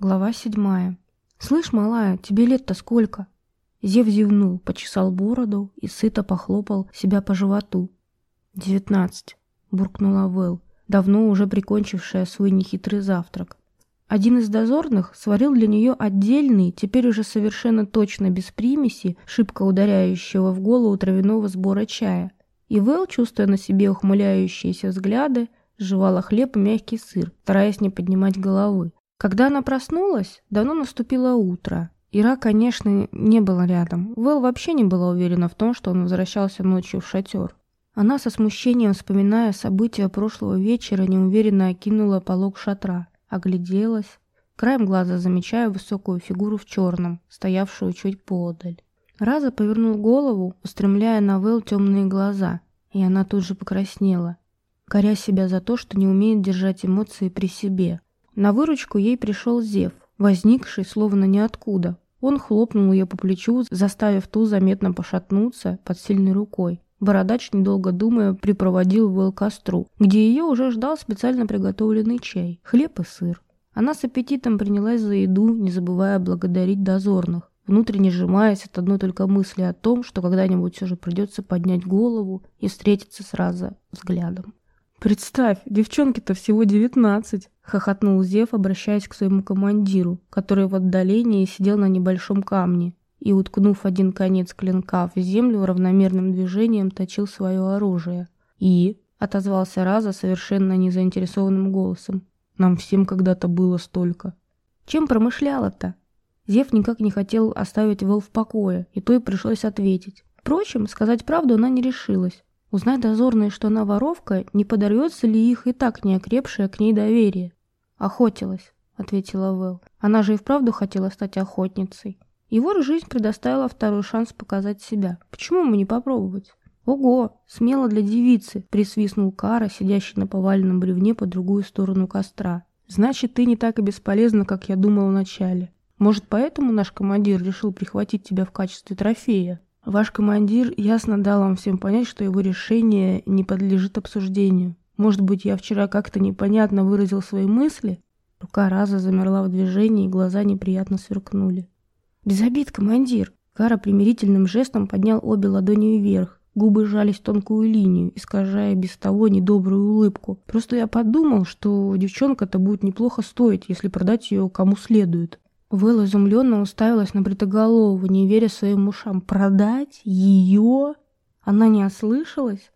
Глава седьмая. «Слышь, малая, тебе лет-то сколько?» Зев зевнул, почесал бороду и сыто похлопал себя по животу. «Девятнадцать», — буркнула Вэл, давно уже прикончившая свой нехитрый завтрак. Один из дозорных сварил для нее отдельный, теперь уже совершенно точно без примеси, шибко ударяющего в голову травяного сбора чая. И Вэл, чувствуя на себе ухмыляющиеся взгляды, жевала хлеб и мягкий сыр, стараясь не поднимать головы. Когда она проснулась, давно наступило утро. Ира, конечно, не было рядом. Вэл вообще не была уверена в том, что он возвращался ночью в шатер. Она со смущением, вспоминая события прошлого вечера, неуверенно окинула полог шатра, огляделась, краем глаза замечая высокую фигуру в черном, стоявшую чуть поодаль. Раза повернул голову, устремляя на Вэл темные глаза, и она тут же покраснела, коря себя за то, что не умеет держать эмоции при себе. На выручку ей пришел Зев, возникший словно ниоткуда. Он хлопнул ее по плечу, заставив ту заметно пошатнуться под сильной рукой. Бородач, недолго думая, припроводил Вэл к костру, где ее уже ждал специально приготовленный чай, хлеб и сыр. Она с аппетитом принялась за еду, не забывая благодарить дозорных, внутренне сжимаясь от одной только мысли о том, что когда-нибудь все же придется поднять голову и встретиться сразу взглядом. «Представь, девчонке-то всего девятнадцать!» — хохотнул Зев, обращаясь к своему командиру, который в отдалении сидел на небольшом камне и, уткнув один конец клинка в землю, равномерным движением точил свое оружие. «И?» — отозвался Раза совершенно незаинтересованным голосом. «Нам всем когда-то было столько». «Чем промышляла-то?» Зев никак не хотел оставить Вэл в покое, и то и пришлось ответить. Впрочем, сказать правду она не решилась. Узнай дозорные, что она воровка, не подорвется ли их и так неокрепшее к ней доверие. «Охотилась», — ответила Вэл. «Она же и вправду хотела стать охотницей. Вот жизнь предоставила второй шанс показать себя. Почему ему не попробовать?» «Ого! Смело для девицы!» — присвистнул Кара, сидящий на поваленном бревне по другую сторону костра. «Значит, ты не так и бесполезна, как я думал вначале. Может, поэтому наш командир решил прихватить тебя в качестве трофея?» Ваш командир ясно дал вам всем понять, что его решение не подлежит обсуждению. Может быть, я вчера как-то непонятно выразил свои мысли? Рука Раза замерла в движении, и глаза неприятно сверкнули. «Без обид, командир!» Кара примирительным жестом поднял обе ладони вверх. Губы сжались в тонкую линию, искажая без того недобрую улыбку. Просто я подумал, что девчонка-то будет неплохо стоить, если продать ее кому следует. Вэлла изумленно уставилась на Бритоголову, не веря своим ушам. «Продать? Ее?» Она не ослышалась?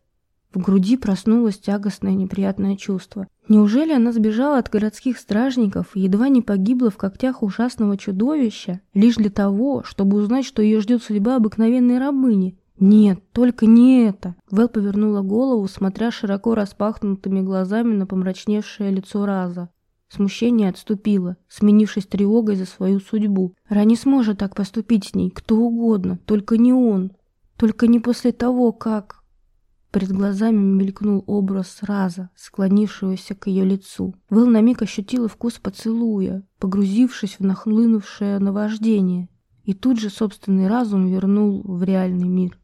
В груди проснулось тягостное неприятное чувство. Неужели она сбежала от городских стражников и едва не погибла в когтях ужасного чудовища, лишь для того, чтобы узнать, что ее ждет судьба обыкновенной рабыни? Нет, только не это. Вэл повернула голову, смотря широко распахнутыми глазами на помрачневшее лицо Раза. Смущение отступило, сменившись тревогой за свою судьбу. Рани сможет так поступить с ней, кто угодно, только не он. Только не после того, как... Перед глазами мелькнул образ Раза, склонившегося к ее лицу. Вэл на миг ощутила вкус поцелуя, погрузившись в нахлынувшее наваждение. И тут же собственный разум вернул в реальный мир.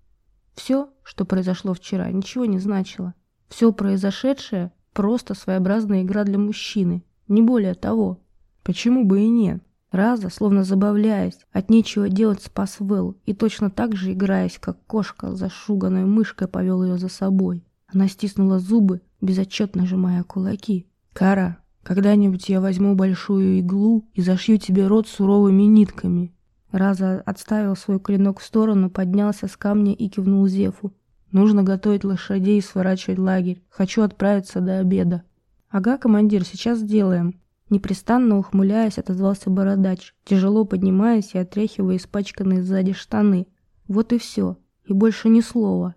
Все, что произошло вчера, ничего не значило. Все произошедшее — просто своеобразная игра для мужчины, не более того. Почему бы и нет? Раза, словно забавляясь, от нечего делать спас Вэл и точно так же, играясь, как кошка, зашуганной мышкой повел ее за собой. Она стиснула зубы, безотчетно сжимая кулаки. «Кара, когда-нибудь я возьму большую иглу и зашью тебе рот суровыми нитками». Раза отставил свой клинок в сторону, поднялся с камня и кивнул Зефу. «Нужно готовить лошадей и сворачивать лагерь. Хочу отправиться до обеда». «Ага, командир, сейчас сделаем». Непрестанно ухмыляясь, отозвался бородач, тяжело поднимаясь и отряхивая испачканные сзади штаны. Вот и все. И больше ни слова.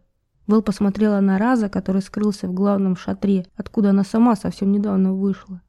Вэл посмотрела на Раза, который скрылся в главном шатре, откуда она сама совсем недавно вышла.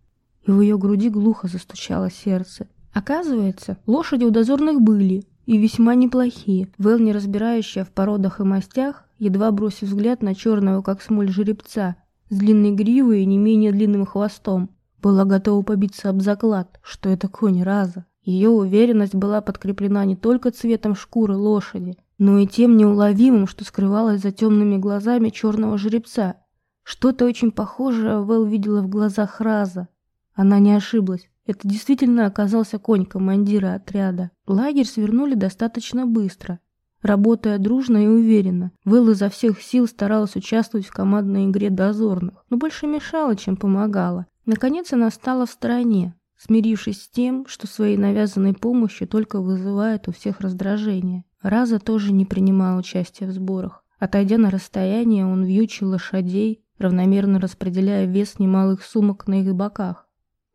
И в ее груди глухо застучало сердце. Оказывается, лошади у дозорных были, и весьма неплохие. Вэл, не разбирающая в породах и мастях, едва бросив взгляд на черного, как смоль жеребца, с длинной гривой и не менее длинным хвостом. Была готова побиться об заклад, что это конь Раза. Ее уверенность была подкреплена не только цветом шкуры лошади, но и тем неуловимым, что скрывалось за темными глазами черного жеребца. Что-то очень похожее Вэл видела в глазах Раза. Она не ошиблась. Это действительно оказался конь командира отряда. Лагерь свернули достаточно быстро. Работая дружно и уверенно, Вэл изо всех сил старалась участвовать в командной игре дозорных, но больше мешала, чем помогала. Наконец она стала в стороне, смирившись с тем, что своей навязанной помощью только вызывает у всех раздражение. Раза тоже не принимал участия в сборах. Отойдя на расстояние, он вьючил лошадей, равномерно распределяя вес немалых сумок на их боках.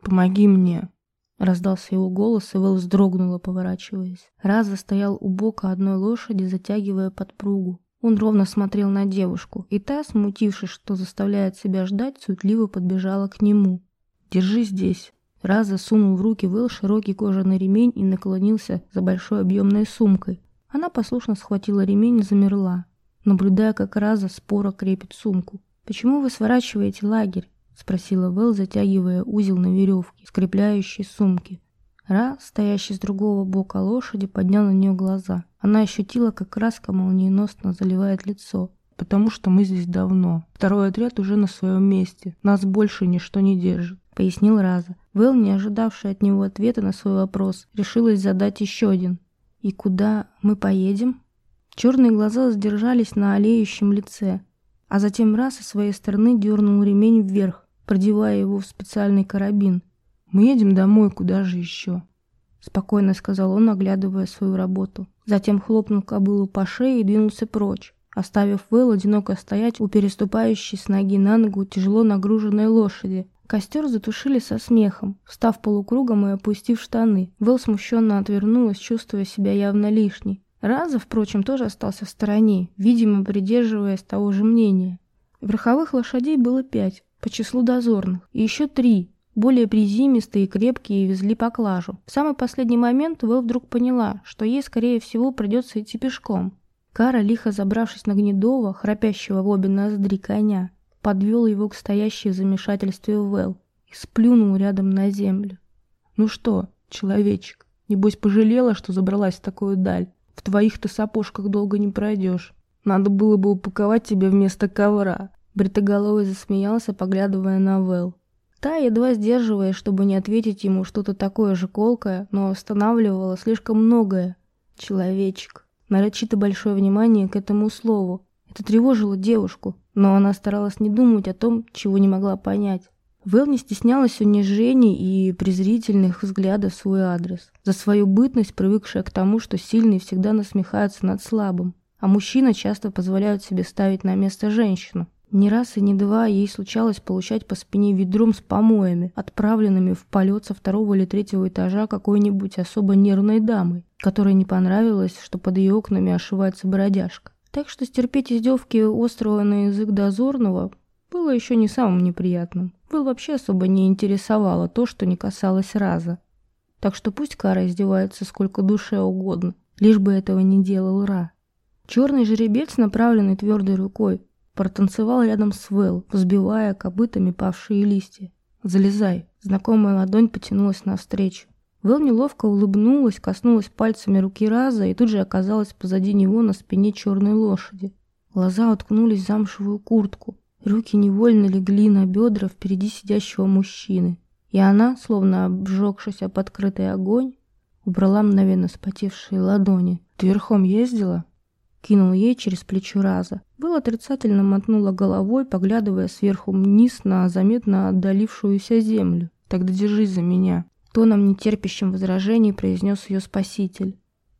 «Помоги мне!» Раздался его голос, и Вэл вздрогнула, поворачиваясь. Раза стоял у бока одной лошади, затягивая подпругу. Он ровно смотрел на девушку, и та, смутившись, что заставляет себя ждать, суетливо подбежала к нему. «Держи здесь!» Раза сунул в руки Вэл широкий кожаный ремень и наклонился за большой объемной сумкой. Она послушно схватила ремень и замерла, наблюдая, как Раза споро крепит сумку. «Почему вы сворачиваете лагерь?» — спросила Вэл, затягивая узел на веревке, скрепляющей сумки. Ра, стоящий с другого бока лошади, поднял на нее глаза. Она ощутила, как краска молниеносно заливает лицо. «Потому что мы здесь давно. Второй отряд уже на своем месте. Нас больше ничто не держит», — пояснил Раза. Вэл, не ожидавший от него ответа на свой вопрос, решилась задать еще один. «И куда мы поедем?» Черные глаза задержались на олеющем лице, а затем раз со своей стороны дернул ремень вверх, продевая его в специальный карабин. «Мы едем домой, куда же еще?» Спокойно сказал он, оглядывая свою работу. Затем хлопнул кобылу по шее и двинулся прочь, оставив Вэл одиноко стоять у переступающей с ноги на ногу тяжело нагруженной лошади. Костер затушили со смехом, встав полукругом и опустив штаны. Вэл смущенно отвернулась, чувствуя себя явно лишней. Раза, впрочем, тоже остался в стороне, видимо, придерживаясь того же мнения. Верховых лошадей было пять, по числу дозорных, и еще три, более призимистые и крепкие, везли поклажу. В самый последний момент Вэл вдруг поняла, что ей, скорее всего, придется идти пешком. Кара, лихо забравшись на гнедого, храпящего в обе ноздри коня, подвел его к стоящей в замешательстве Вэл и сплюнул рядом на землю. «Ну что, человечек, небось пожалела, что забралась в такую даль?» В твоих-то сапожках долго не пройдешь. Надо было бы упаковать тебя вместо ковра. Бритоголовый засмеялся, поглядывая на Вэл. Та, едва сдерживая, чтобы не ответить ему что-то такое же колкое, но останавливала слишком многое. Человечек. Нарочито большое внимание к этому слову. Это тревожило девушку, но она старалась не думать о том, чего не могла понять. Вэл не стеснялась унижений и презрительных взглядов в свой адрес. За свою бытность, привыкшая к тому, что сильные всегда насмехаются над слабым, а мужчины часто позволяют себе ставить на место женщину. Не раз и не два ей случалось получать по спине ведром с помоями, отправленными в полет со второго или третьего этажа какой-нибудь особо нервной дамой, которой не понравилось, что под ее окнами ошивается бродяжка. Так что стерпеть издевки острого на язык дозорного было еще не самым неприятным. Был вообще особо не интересовало то, что не касалось Раза. Так что пусть Кара издевается сколько душе угодно, лишь бы этого не делал Ра. Черный жеребец, направленный твердой рукой, протанцевал рядом с Вэл, взбивая копытами павшие листья. «Залезай!» Знакомая ладонь потянулась навстречу. Вэл неловко улыбнулась, коснулась пальцами руки Раза и тут же оказалась позади него на спине черной лошади. Глаза уткнулись в замшевую куртку. Руки невольно легли на бедра впереди сидящего мужчины, и она, словно обжегшись об открытый огонь, убрала мгновенно спотевшие ладони. «Ты верхом ездила?» Кинул ей через плечо раза. Был отрицательно мотнула головой, поглядывая сверху вниз на заметно отдалившуюся землю. «Тогда держись за меня», — тоном нетерпящим возражений произнес ее спаситель.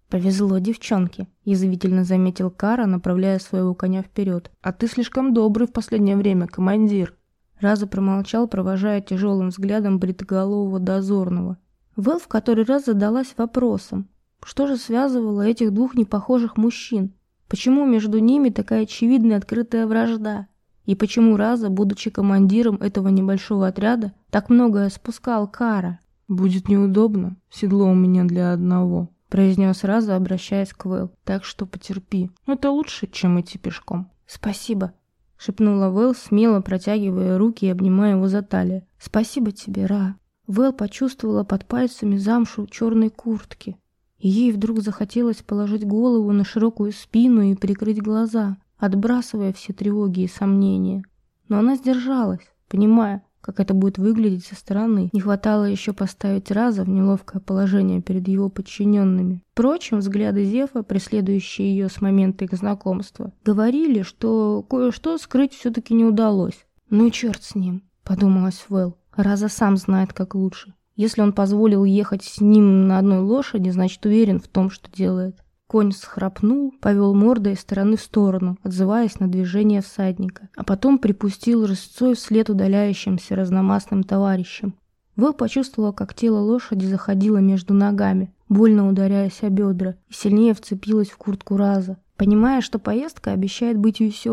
«Повезло девчонке», — язвительно заметил Кара, направляя своего коня вперед. «А ты слишком добрый в последнее время, командир». Раза промолчал, провожая тяжелым взглядом бритоголового дозорного. Вэл в который раз задалась вопросом, что же связывало этих двух непохожих мужчин? Почему между ними такая очевидная открытая вражда? И почему Раза, будучи командиром этого небольшого отряда, так многое спускал Кара? «Будет неудобно, седло у меня для одного», произнес сразу, обращаясь к Вэл. «Так что потерпи. Это лучше, чем идти пешком». «Спасибо», — шепнула Вэл, смело протягивая руки и обнимая его за талию. «Спасибо тебе, Ра». Вэл почувствовала под пальцами замшу черной куртки. И ей вдруг захотелось положить голову на широкую спину и прикрыть глаза, отбрасывая все тревоги и сомнения. Но она сдержалась, понимая, как это будет выглядеть со стороны. Не хватало еще поставить Раза в неловкое положение перед его подчиненными. Впрочем, взгляды Зефа, преследующие ее с момента их знакомства, говорили, что кое-что скрыть все-таки не удалось. «Ну и черт с ним», — подумалась Вэл. «Раза сам знает, как лучше. Если он позволил ехать с ним на одной лошади, значит уверен в том, что делает». Конь схрапнул, повел мордой из стороны в сторону, отзываясь на движение всадника, а потом припустил рысцой вслед удаляющимся разномастным товарищам. Вэл почувствовала, как тело лошади заходило между ногами, больно ударяясь о бедра, и сильнее вцепилась в куртку Раза, понимая, что поездка обещает быть веселой.